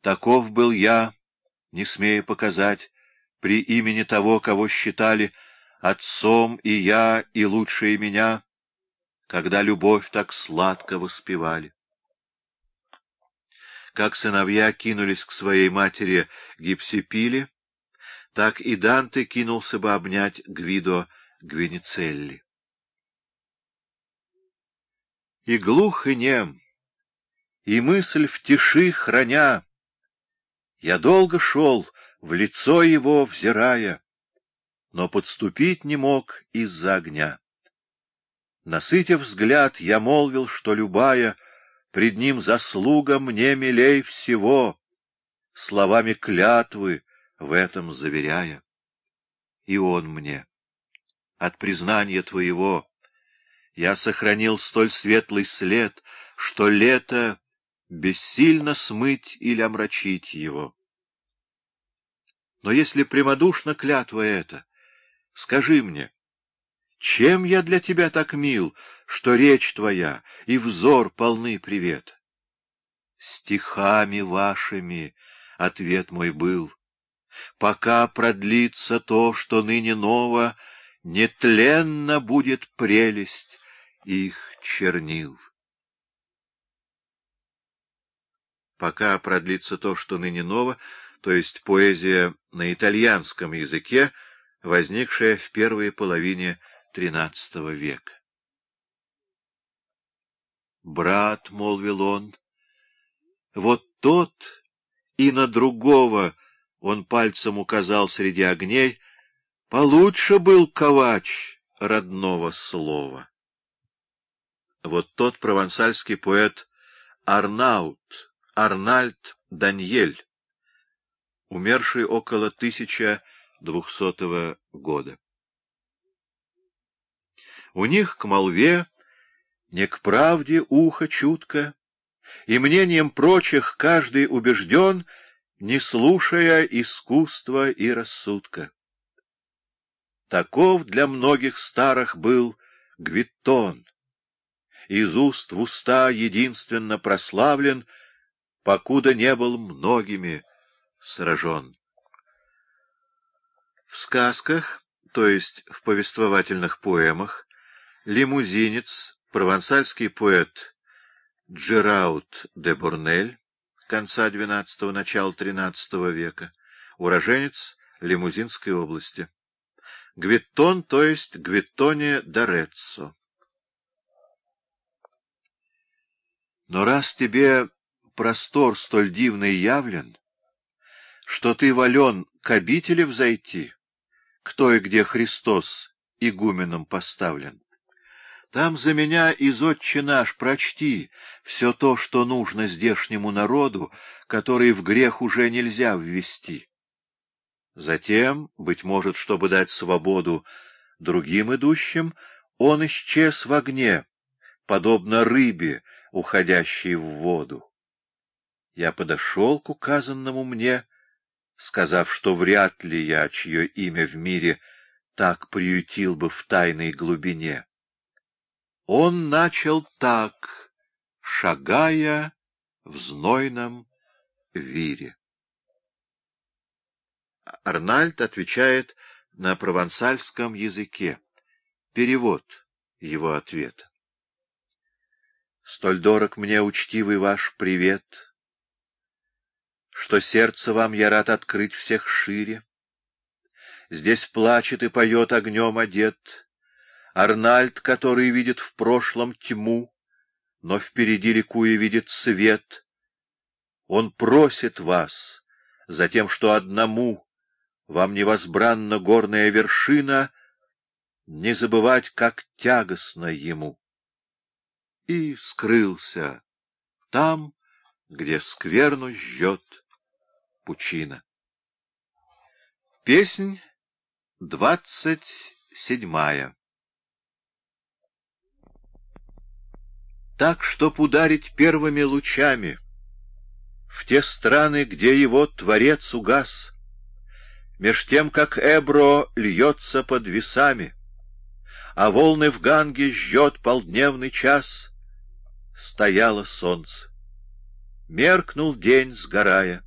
Таков был я, не смея показать, при имени того, кого считали отцом и я, и лучшие меня, когда любовь так сладко воспевали. Как сыновья кинулись к своей матери Гипсипиле, так и Данте кинулся бы обнять Гвидо Гвиницелли. И глух, и нем, и мысль в тиши храня, я долго шел, в лицо его взирая, но подступить не мог из-за огня. Насытив взгляд, я молвил, что любая пред ним заслуга мне милей всего, словами клятвы в этом заверяя. И он мне, от признания твоего, я сохранил столь светлый след, что лето бессильно смыть или омрачить его. Но если прямодушна клятва эта, скажи мне, чем я для тебя так мил, что речь твоя и взор полны привет? Стихами вашими ответ мой был. Пока продлится то, что ныне ново, нетленно будет прелесть их чернил. Пока продлится то, что ныне ново, то есть поэзия на итальянском языке, возникшая в первой половине XIII века. «Брат», — молвил он, — «вот тот и на другого, — он пальцем указал среди огней, — получше был ковач родного слова». Вот тот провансальский поэт Арнаут, Арнальд Даньель, умерший около 1200 года. У них к молве, не к правде ухо чутко, и мнением прочих каждый убежден, не слушая искусства и рассудка. Таков для многих старых был Гвиттон, из уст в уста единственно прославлен, покуда не был многими сражен. В сказках, то есть в повествовательных поэмах, лимузинец, провансальский поэт Джераут де Борнель, конца XII – начала XIII века, уроженец Лимузинской области. Гвиттон, то есть Гвиттоне Дореццо. Но раз тебе простор столь дивный явлен, что ты волен к обители взойти, кто и где Христос игуменом поставлен. Там за меня из отче наш прочти все то, что нужно здешнему народу, который в грех уже нельзя ввести. Затем, быть может, чтобы дать свободу другим идущим, он исчез в огне, подобно рыбе, уходящей в воду. Я подошел к указанному мне, сказав, что вряд ли я, чье имя в мире так приютил бы в тайной глубине. Он начал так, шагая в знойном вире. Арнальд отвечает на провансальском языке. Перевод его ответа. Столь дорог мне учтивый ваш привет — что сердце вам я рад открыть всех шире. Здесь плачет и поет огнем одет Арнальд, который видит в прошлом тьму, но впереди ликуя видит свет. Он просит вас за тем, что одному вам невозбранна горная вершина, не забывать, как тягостно ему. И скрылся там, где скверну жжет пучина. Песнь двадцать седьмая Так, чтоб ударить первыми лучами В те страны, где его Творец угас, Меж тем, как Эбро льется под весами, А волны в Ганге жжет полдневный час, Стояло солнце. Меркнул день, сгорая.